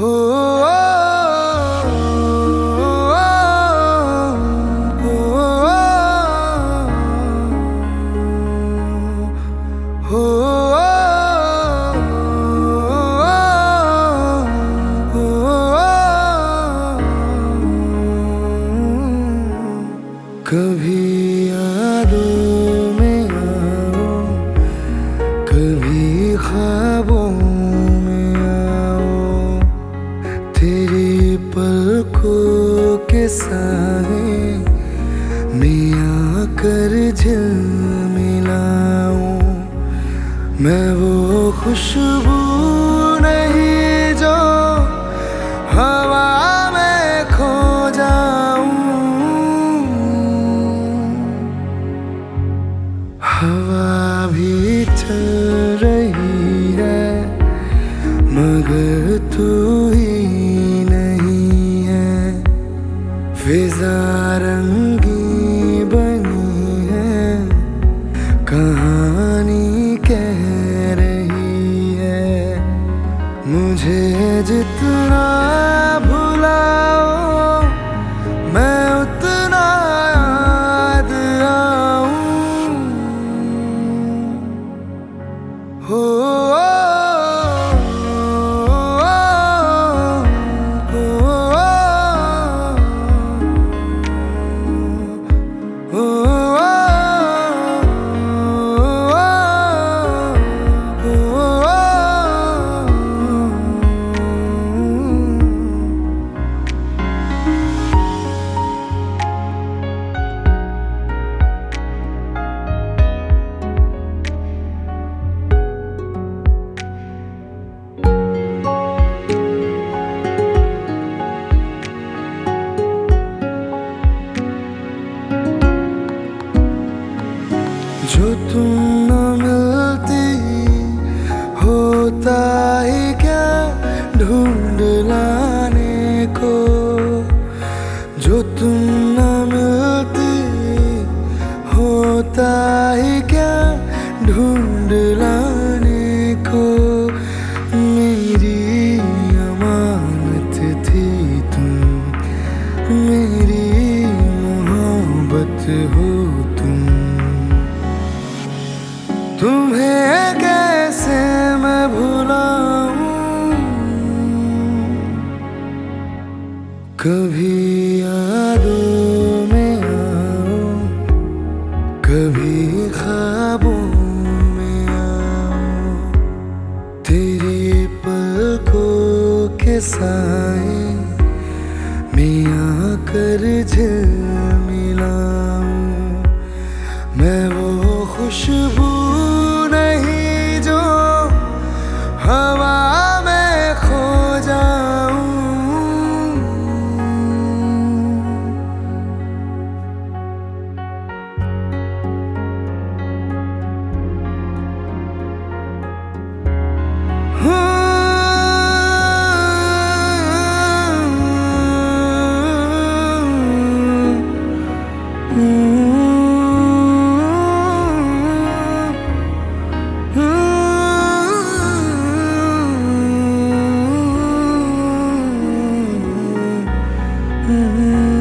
कभी पलकों के साए कर आकर झिलमिलाऊं। मैं वो खुशबू बनी है कहानी कह रही है मुझे जितना होता ही क्या ढूंढ लाने को? जो तुम कभी यादों में आओ, कभी ख्वाबों में आओ। तेरी पलकों के साए मैं कर झिल मिलाऊं। मैं वो खुशबू love.